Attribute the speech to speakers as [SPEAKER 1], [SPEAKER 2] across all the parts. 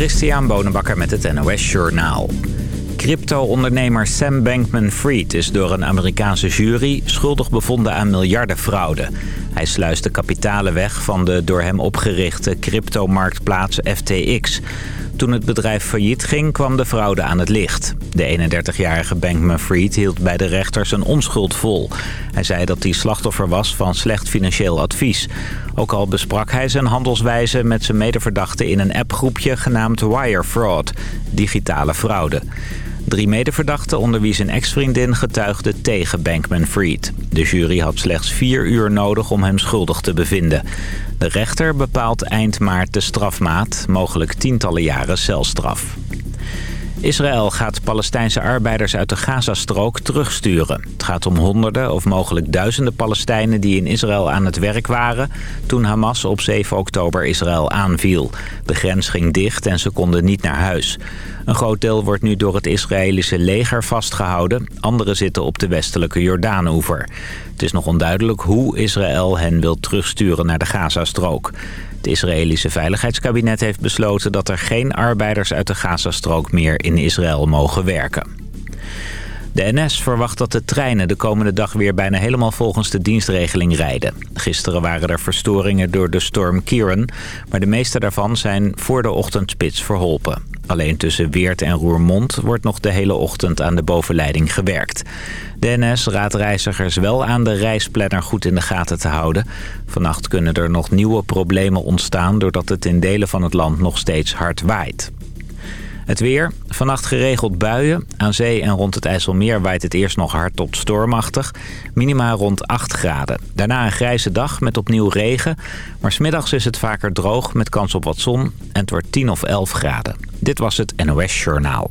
[SPEAKER 1] Christian Bonenbakker met het NOS Journaal. Crypto-ondernemer Sam Bankman-Fried is door een Amerikaanse jury schuldig bevonden aan miljardenfraude. Hij sluiste kapitalen weg van de door hem opgerichte cryptomarktplaats FTX. Toen het bedrijf failliet ging, kwam de fraude aan het licht. De 31-jarige Bankman-Fried hield bij de rechters een onschuld vol. Hij zei dat hij slachtoffer was van slecht financieel advies. Ook al besprak hij zijn handelswijze met zijn medeverdachten in een appgroepje genaamd Wire Fraud, digitale fraude. Drie medeverdachten onder wie zijn ex-vriendin getuigden tegen Bankman-Fried. De jury had slechts vier uur nodig om hem schuldig te bevinden. De rechter bepaalt eind maart de strafmaat, mogelijk tientallen jaren celstraf. Israël gaat Palestijnse arbeiders uit de Gazastrook terugsturen. Het gaat om honderden of mogelijk duizenden Palestijnen die in Israël aan het werk waren... toen Hamas op 7 oktober Israël aanviel. De grens ging dicht en ze konden niet naar huis. Een groot deel wordt nu door het Israëlische leger vastgehouden. Anderen zitten op de westelijke Jordaanoever. Het is nog onduidelijk hoe Israël hen wil terugsturen naar de Gazastrook. Het Israëlische Veiligheidskabinet heeft besloten dat er geen arbeiders uit de Gazastrook meer in Israël mogen werken. De NS verwacht dat de treinen de komende dag weer bijna helemaal volgens de dienstregeling rijden. Gisteren waren er verstoringen door de storm Kieran, maar de meeste daarvan zijn voor de ochtendspits verholpen. Alleen tussen Weert en Roermond wordt nog de hele ochtend aan de bovenleiding gewerkt. De NS raadt reizigers wel aan de reisplanner goed in de gaten te houden. Vannacht kunnen er nog nieuwe problemen ontstaan doordat het in delen van het land nog steeds hard waait. Het weer. Vannacht geregeld buien. Aan zee en rond het IJsselmeer waait het eerst nog hard tot stormachtig. Minima rond 8 graden. Daarna een grijze dag met opnieuw regen. Maar smiddags is het vaker droog met kans op wat zon. En het wordt 10 of 11 graden. Dit was het NOS Journaal.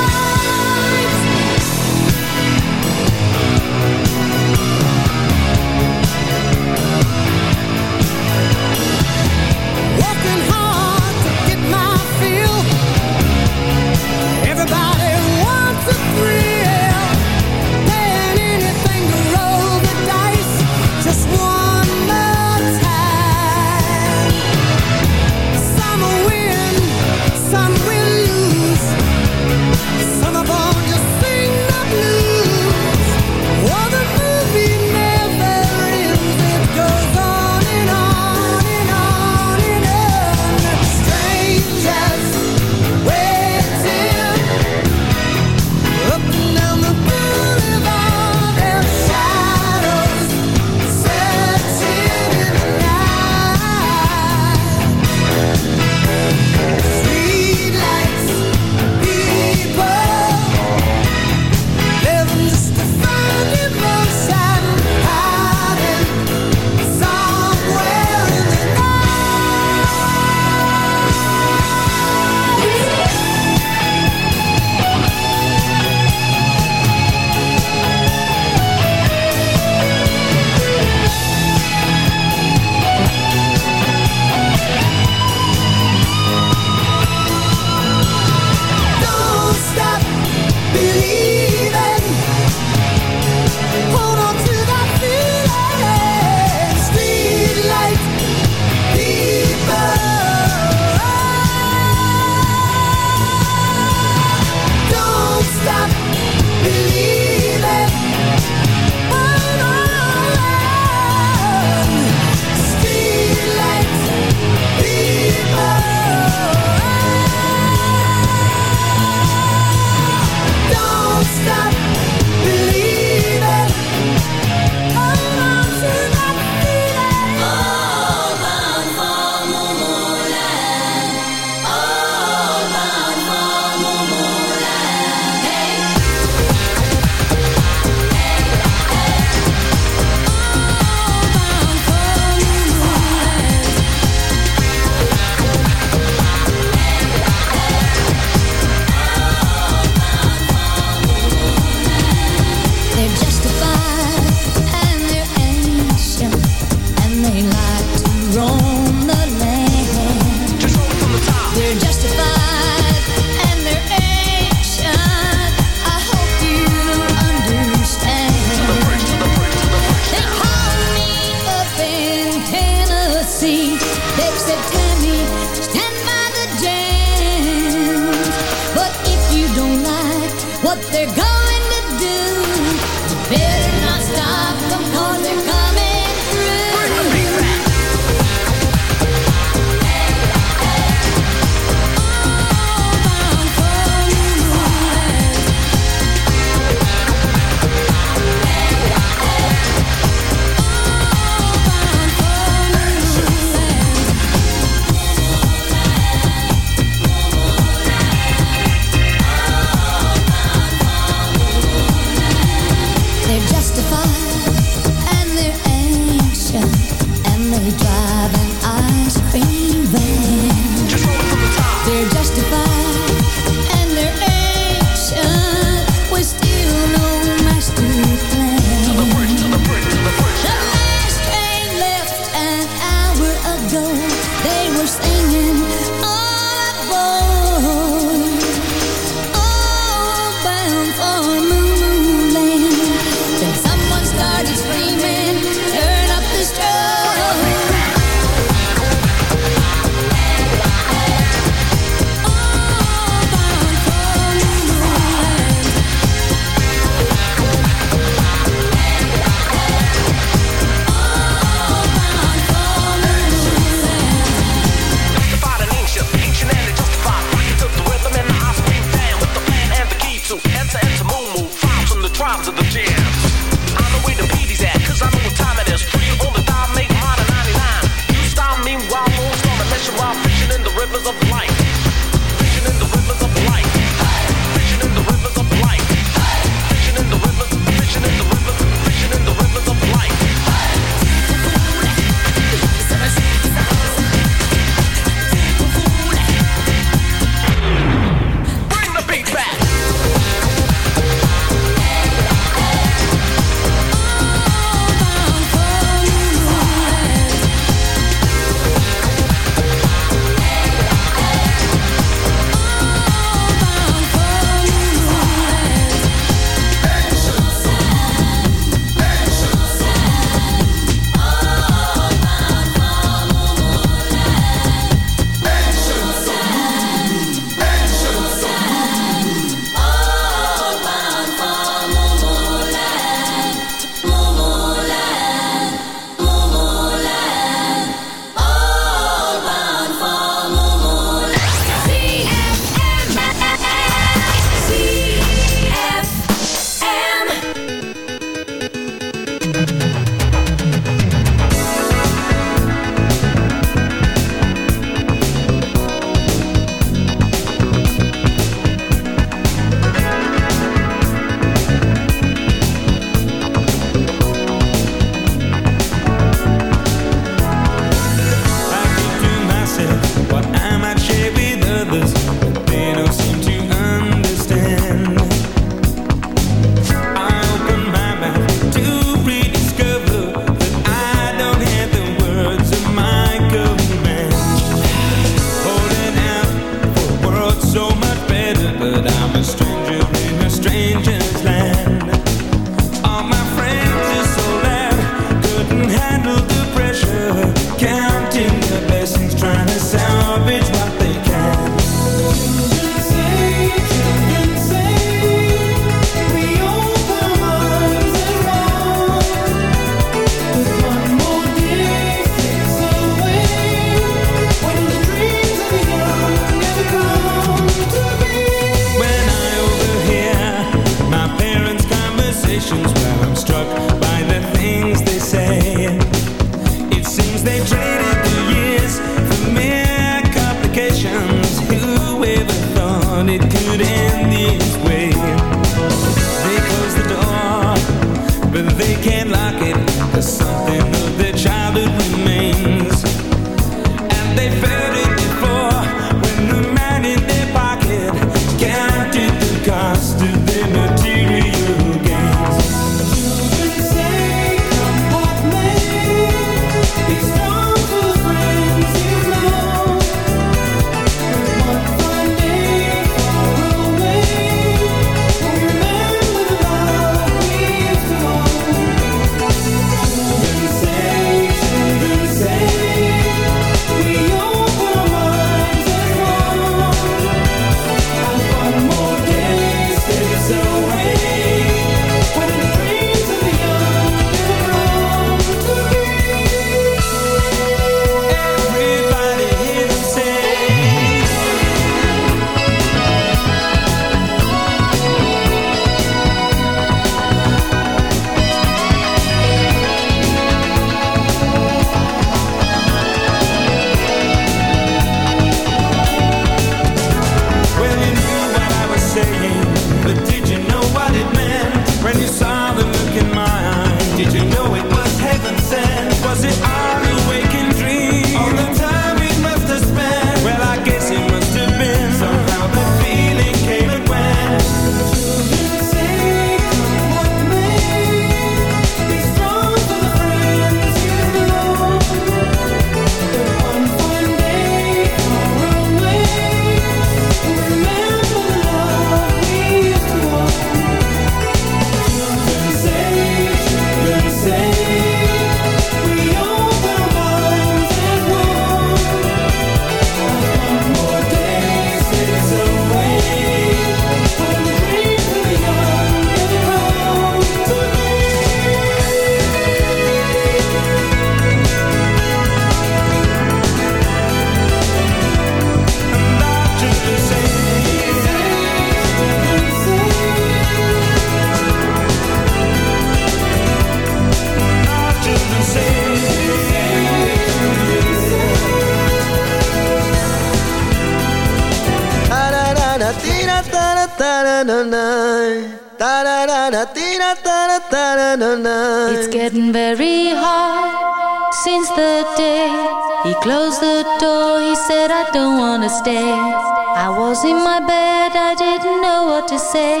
[SPEAKER 2] I was in my bed, I didn't know what to say.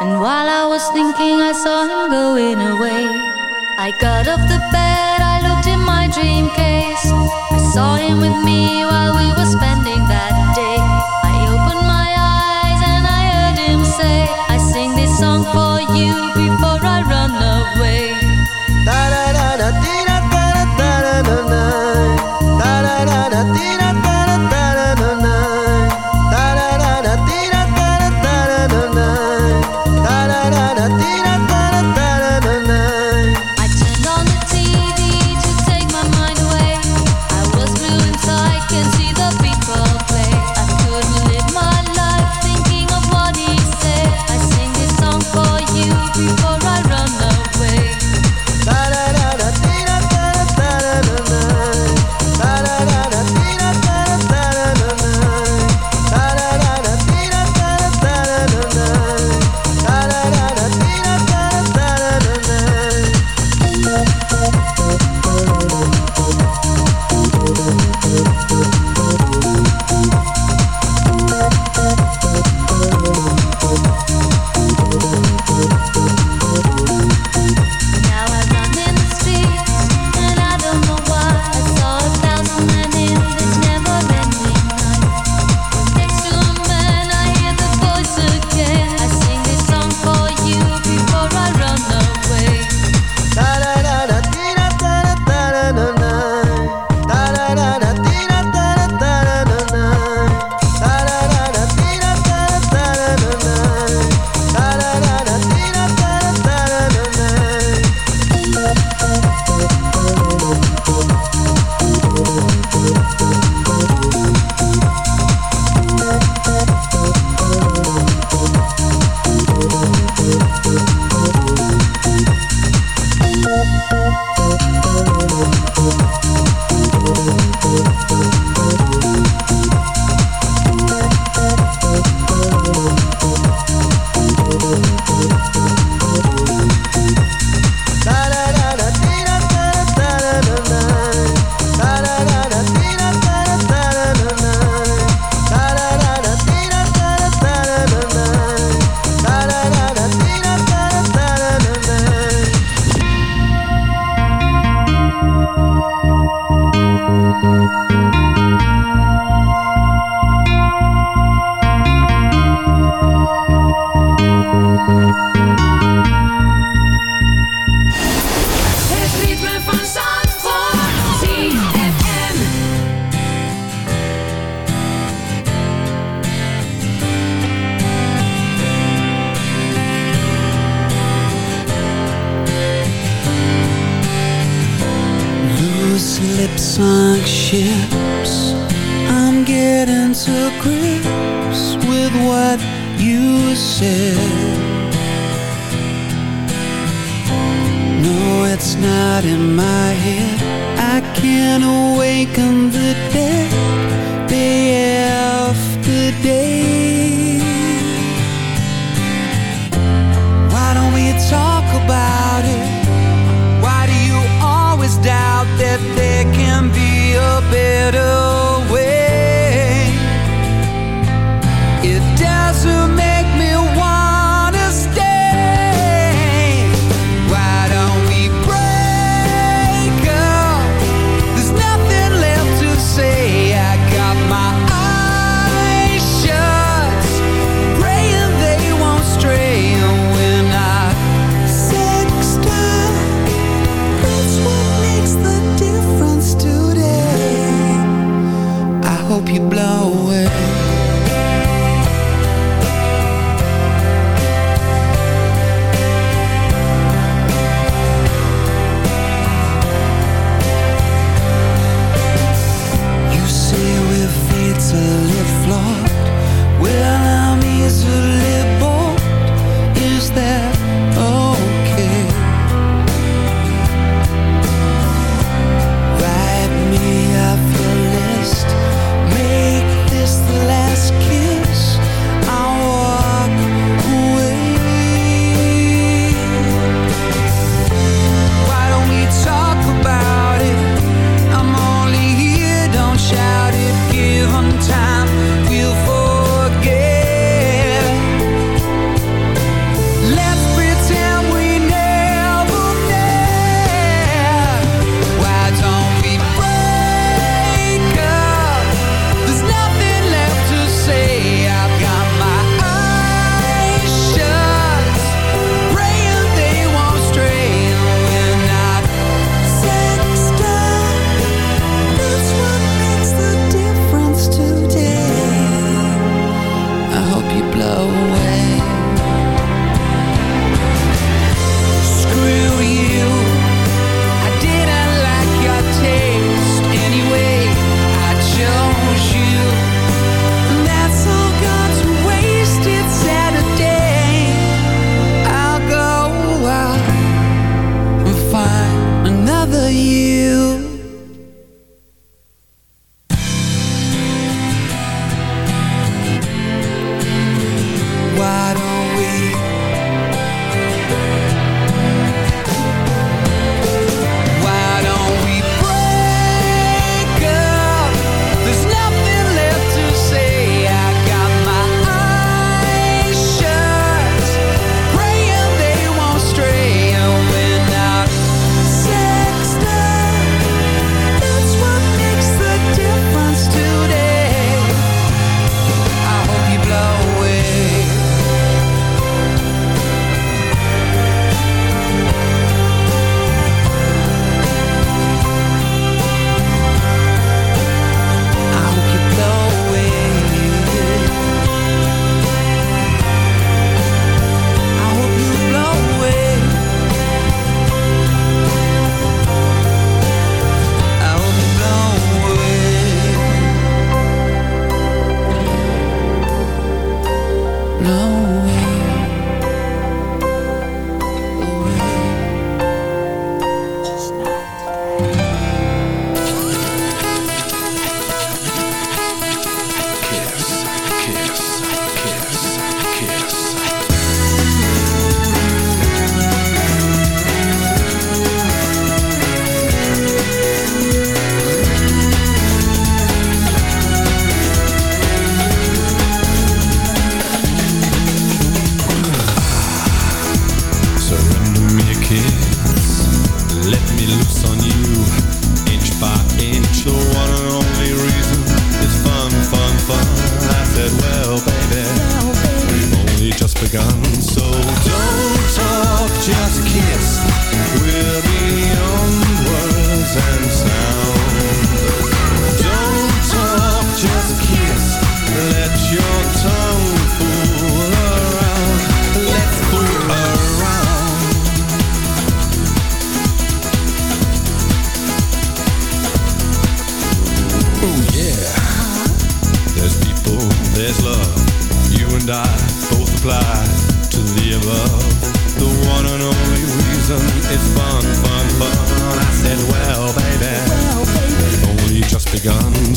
[SPEAKER 2] And while I was thinking, I saw him going away. I got off the bed, I looked in my dream case. I saw him with me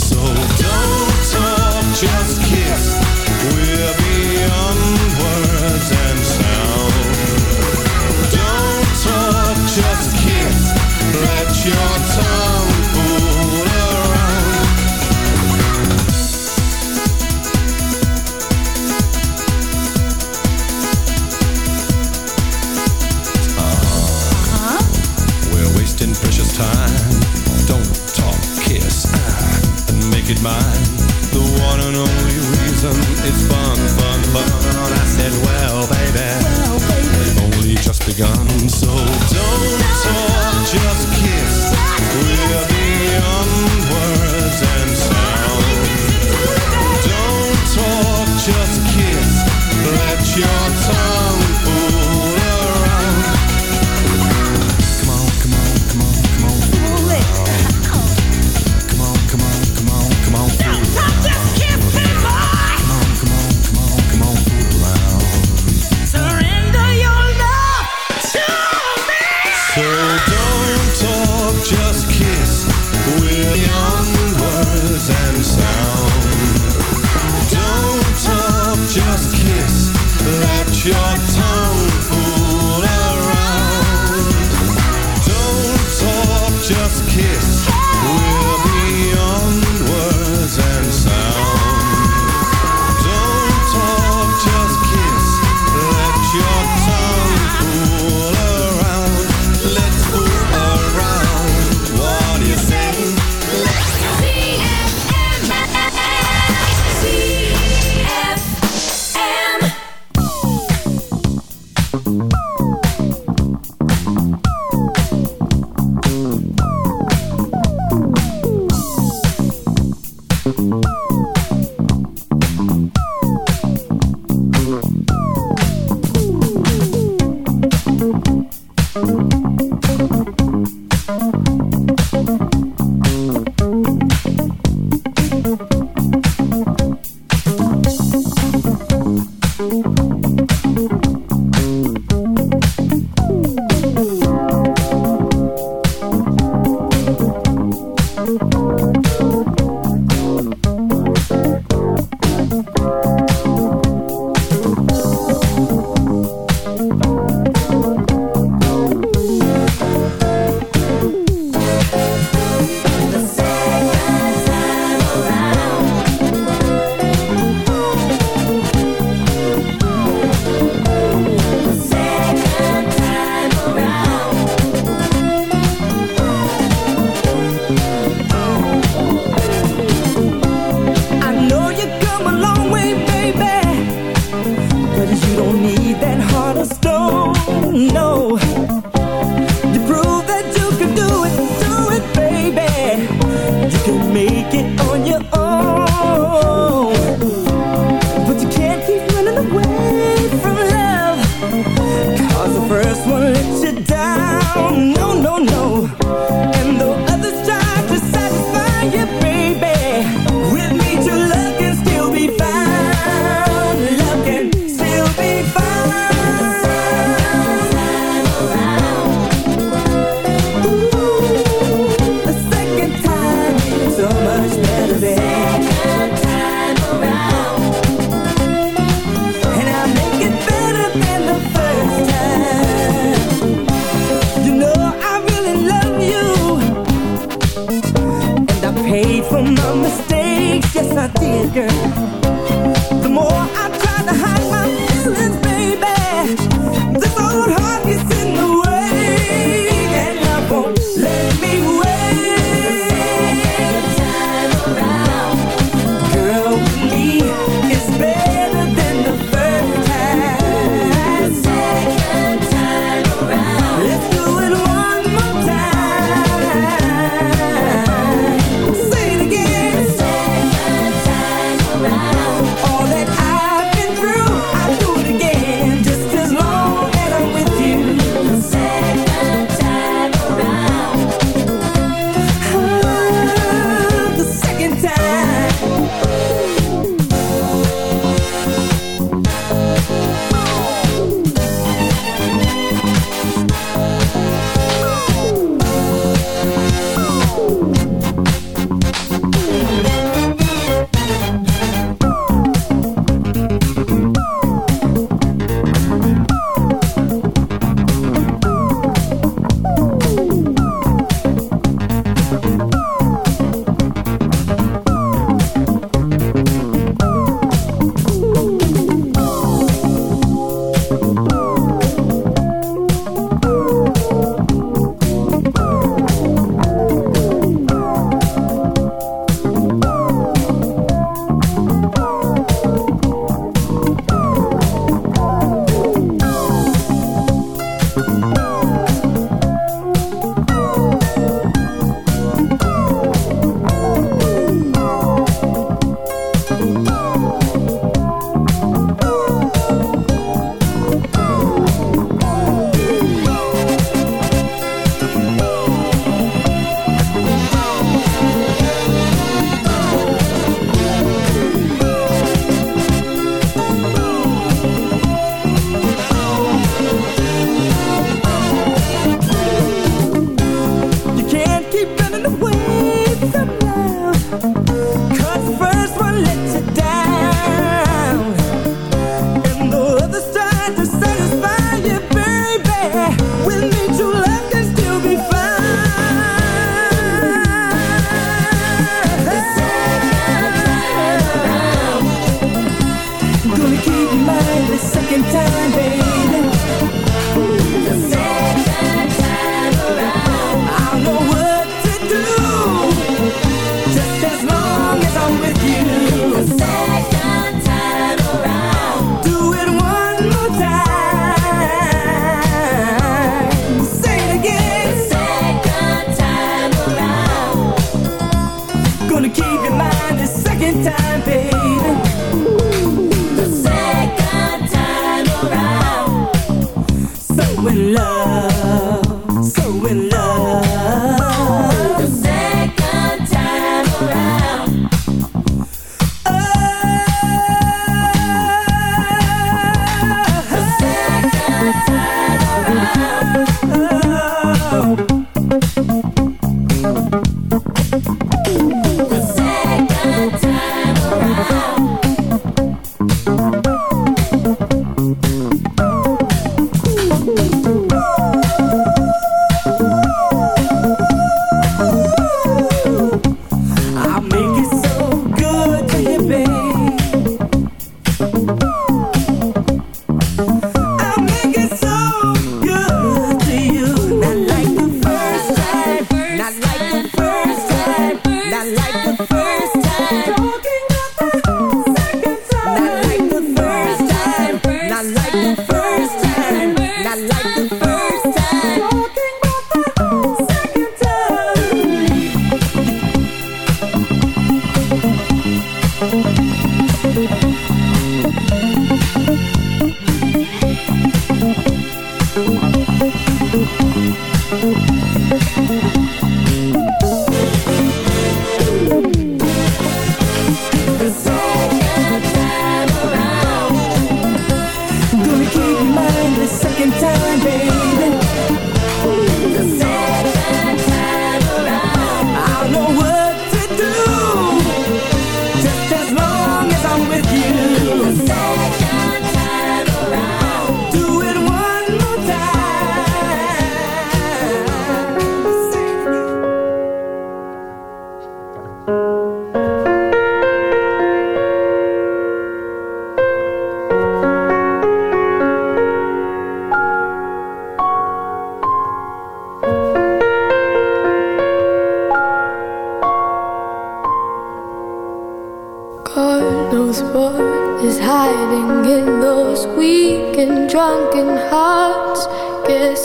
[SPEAKER 2] So don't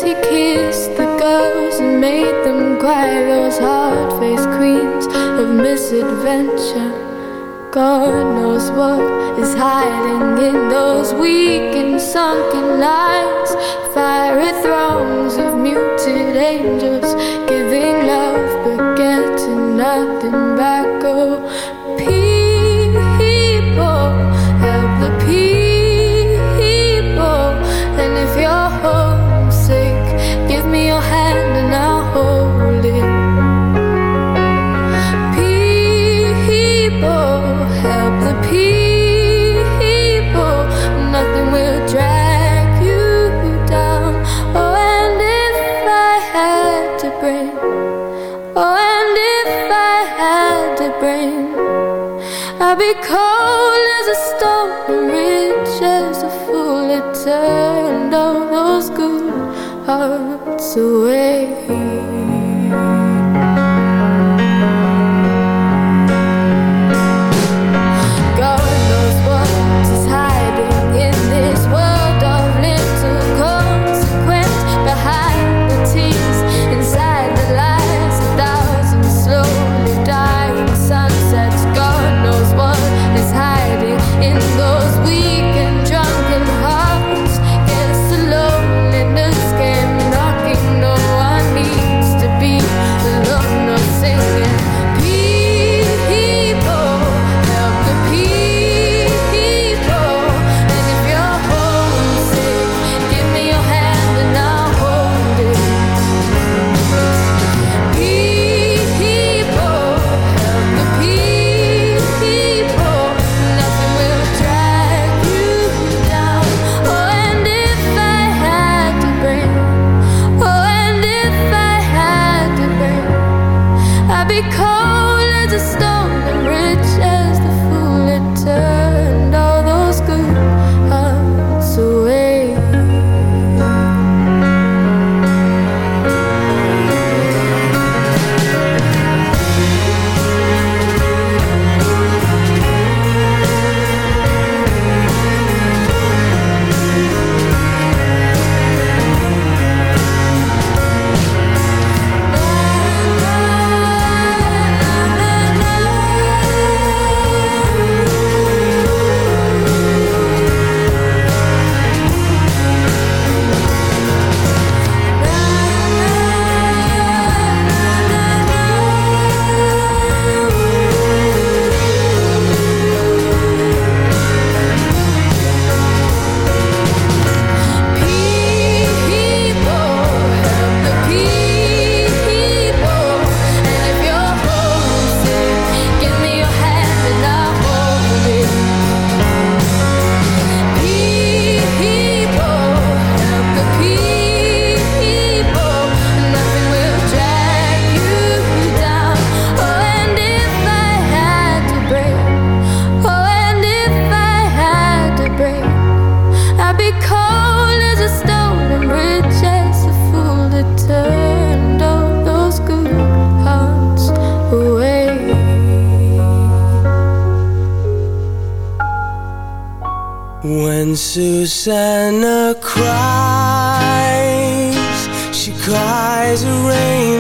[SPEAKER 2] he kissed the girls and made them cry. Those hard-faced queens of misadventure. God knows what is hiding in those weak and sunken lines. Fiery thrones of muted angels
[SPEAKER 3] Giving love but getting nothing back. Oh, people, help the
[SPEAKER 4] people. send
[SPEAKER 3] all those good hearts away.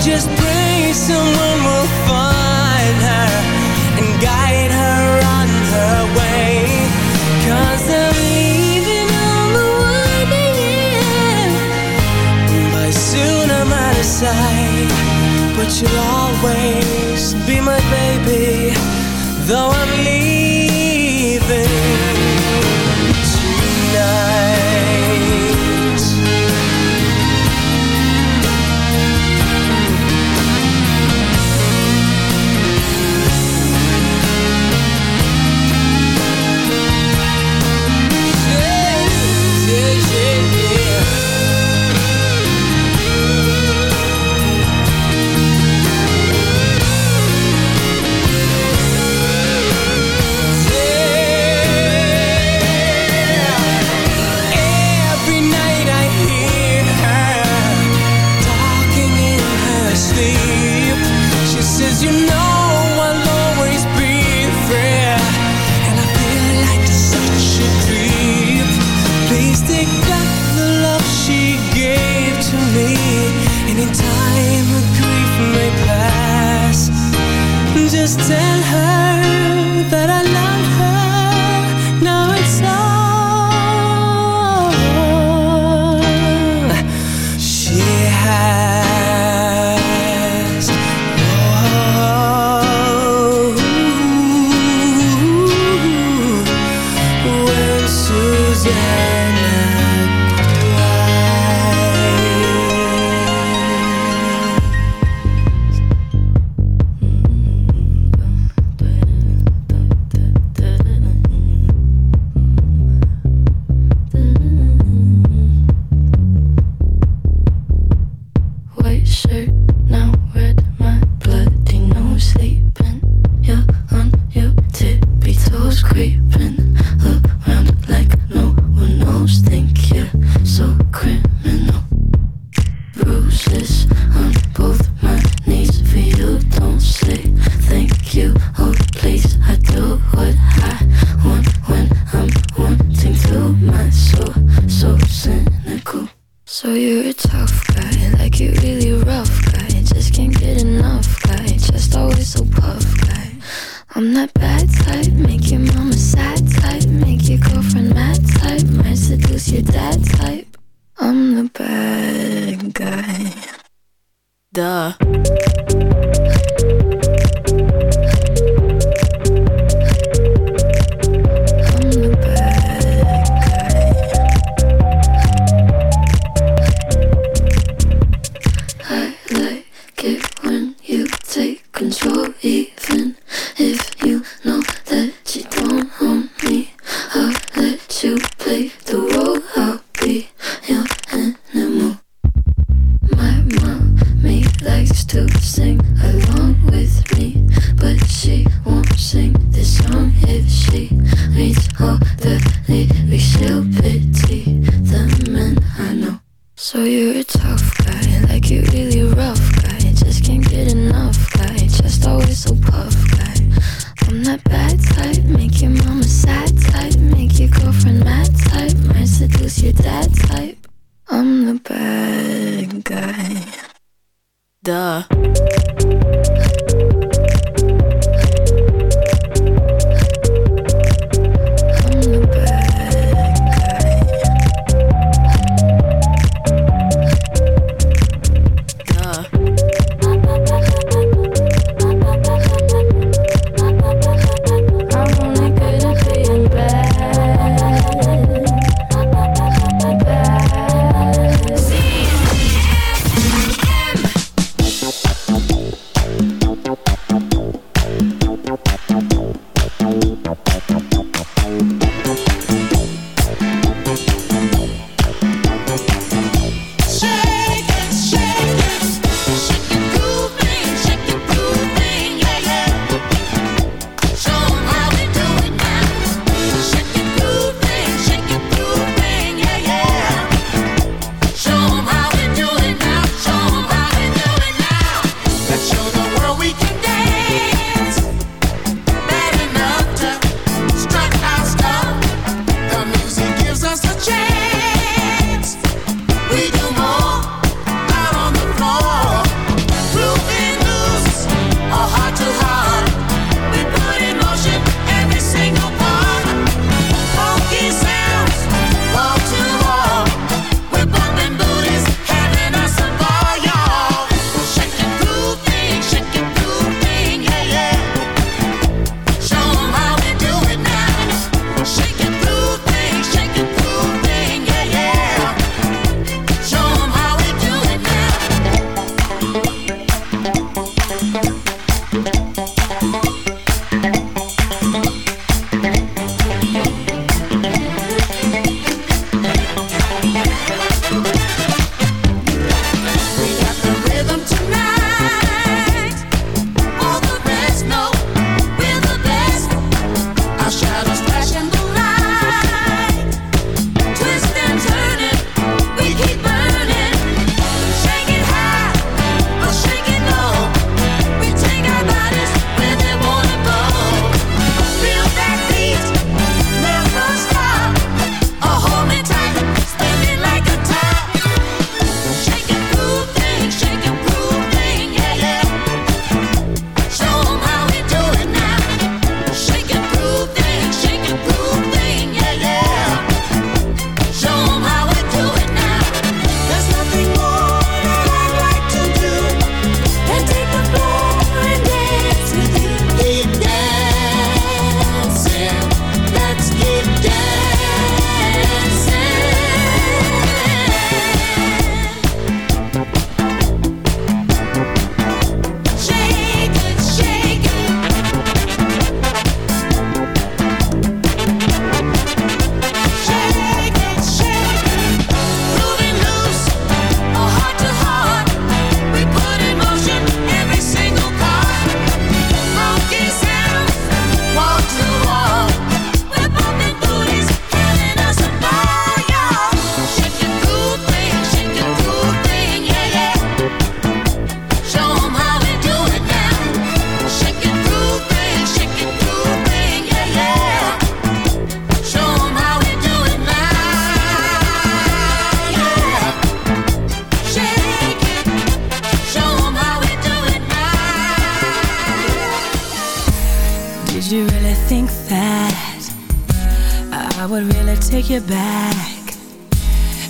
[SPEAKER 3] just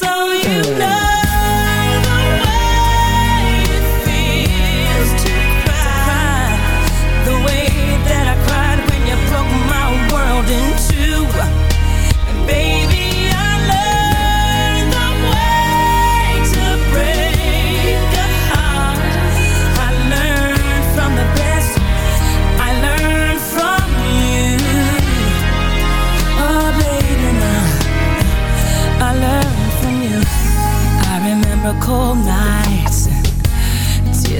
[SPEAKER 5] Baby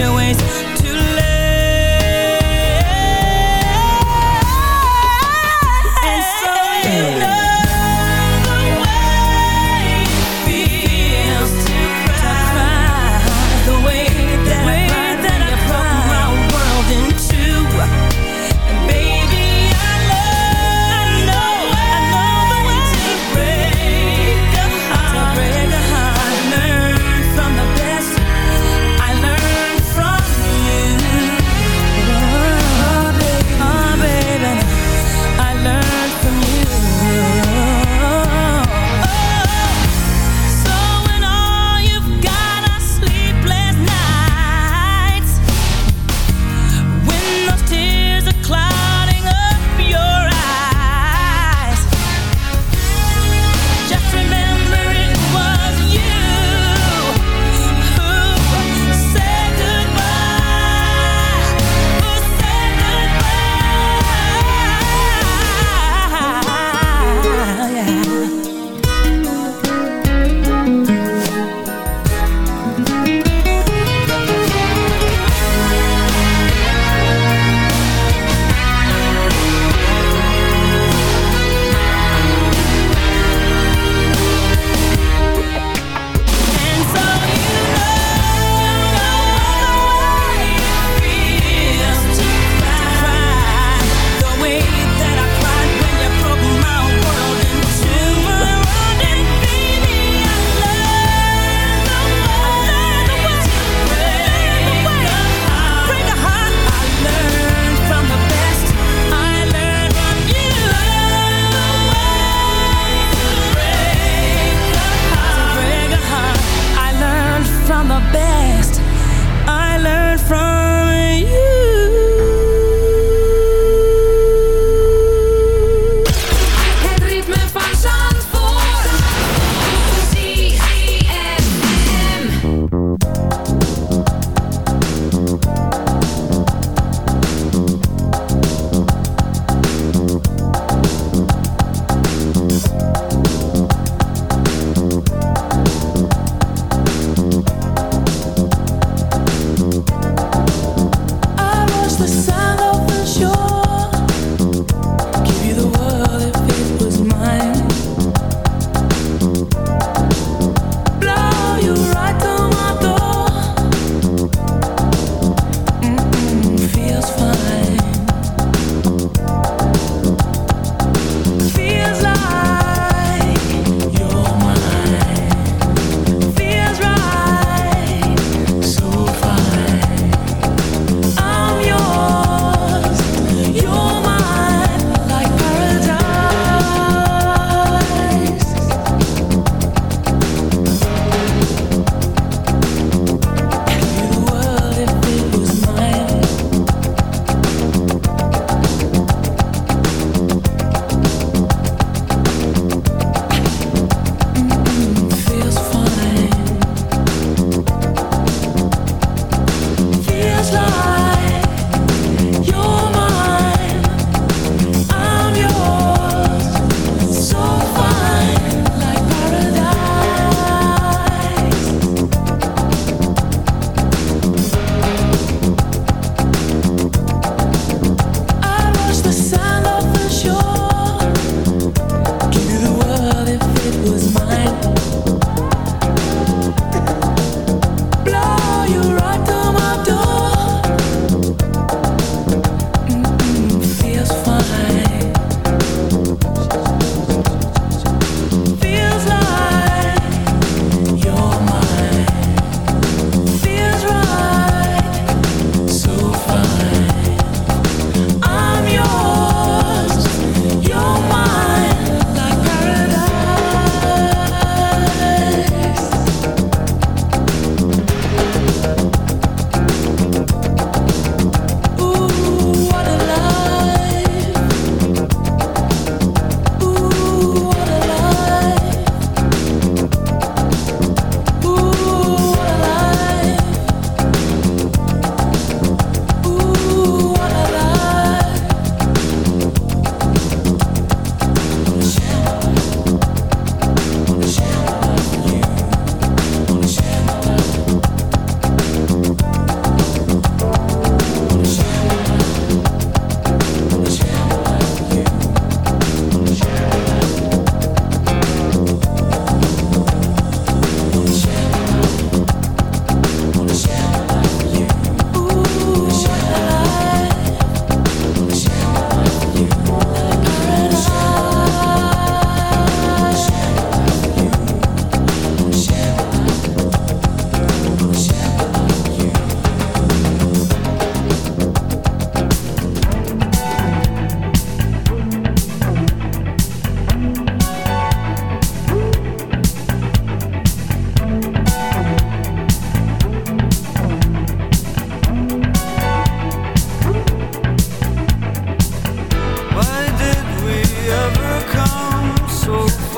[SPEAKER 5] your ways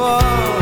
[SPEAKER 6] fall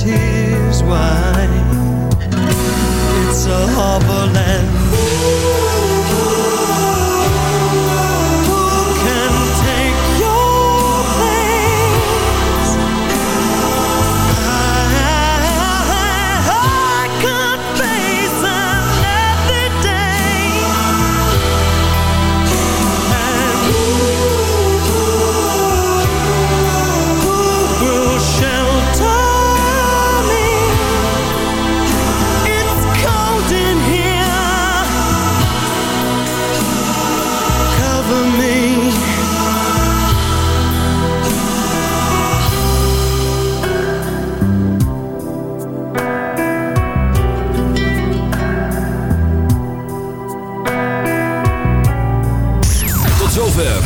[SPEAKER 2] here's why It's a harbor land